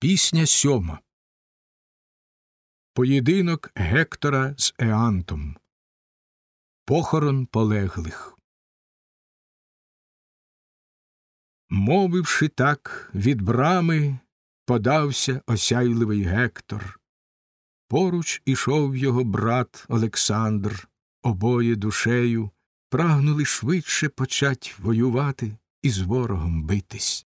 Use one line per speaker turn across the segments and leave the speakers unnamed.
Пісня сьома. Поєдинок Гектора з Еантом. Похорон полеглих. Мовивши так, від брами подався осяйливий Гектор. Поруч ішов його брат Олександр, обоє душею, прагнули швидше почать воювати і з ворогом битись.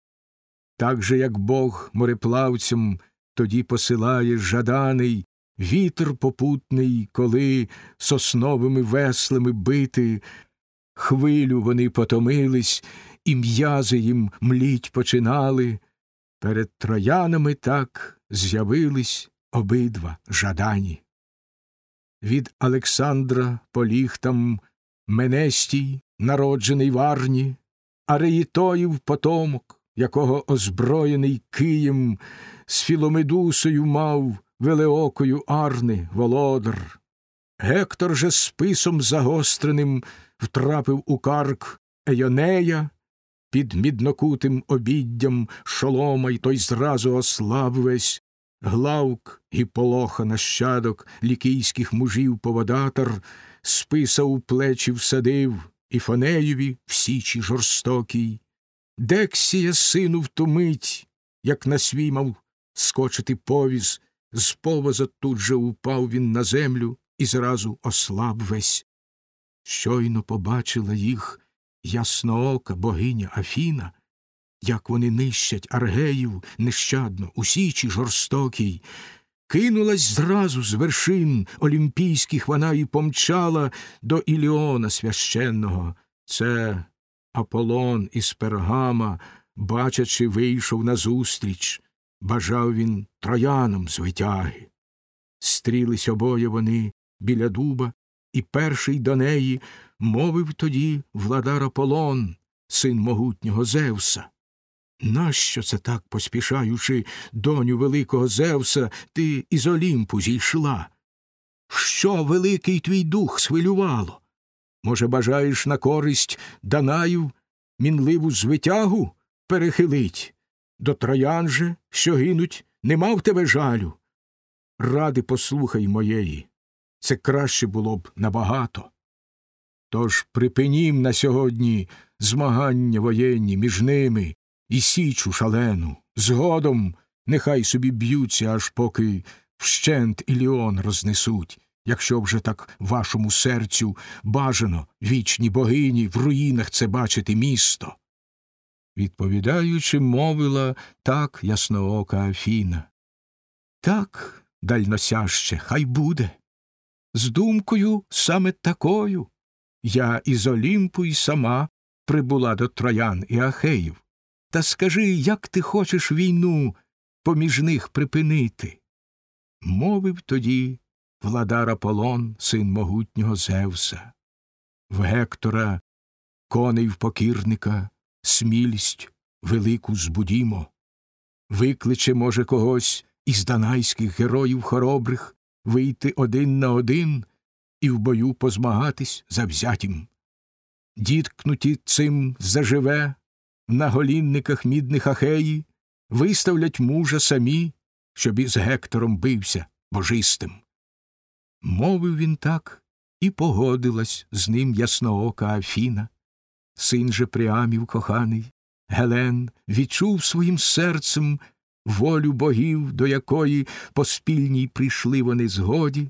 Так же, як Бог мореплавцям тоді посилає жаданий вітер попутний, коли сосновими веслами бити, хвилю вони потомились, і м'язи їм мліть починали. Перед троянами так з'явились обидва жадані. Від Олександра поліг там Менестій, народжений в Арні, Ареїтоїв потомок якого озброєний Києм з Філомедусою мав велеокою Арни володар. Гектор же списом загостреним втрапив у карк Ейонея, під міднокутим обіддям шолома й той зразу ослаб весь, главк і полоха нащадок лікійських мужів поводатор, списа у плечі всадив і Фонеєві в січі жорстокій. Дексія сину втомить, як на свій мав скочити повіз, з повоза тут же упав він на землю і зразу ослаб весь. Щойно побачила їх ясноока богиня Афіна, як вони нищать аргеїв нещадно, у січі жорстокій, кинулась зразу з вершин олімпійських вона і помчала до Іліона священного. Це Аполлон із пергама, бачачи, вийшов назустріч, бажав він троянам з витяги. Стрілись обоє вони біля дуба, і перший до неї мовив тоді владар Аполлон, син могутнього Зевса. Нащо це так, поспішаючи, доню великого Зевса, ти із Олімпу зійшла? Що великий твій дух схвилювало? Може, бажаєш на користь Данаїв мінливу звитягу перехилить? До троян же, що гинуть, нема в тебе жалю. Ради послухай моєї, це краще було б набагато. Тож припинім на сьогодні змагання воєнні між ними і січу шалену. Згодом нехай собі б'ються, аж поки вщент Іліон рознесуть якщо вже так вашому серцю бажано вічні богині в руїнах це бачити місто. Відповідаючи, мовила так ясноока Афіна. Так, дальносяще, хай буде. З думкою саме такою я із Олімпу й сама прибула до троян і Ахеїв. Та скажи, як ти хочеш війну поміж них припинити? Мовив тоді владар Аполлон, син могутнього Зевса, в Гектора, коней в покірника, смілість велику збудімо, викличе, може, когось із данайських героїв хоробрих вийти один на один і в бою позмагатись завзятім. Діткнуті цим заживе на голінниках мідних ахеї, виставлять мужа самі, щоб із Гектором бився божистим. Мовив він так, і погодилась з ним ясноока Афіна. Син же Пріамів коханий, Гелен відчув своїм серцем волю богів, до якої по спільній прийшли вони згоді,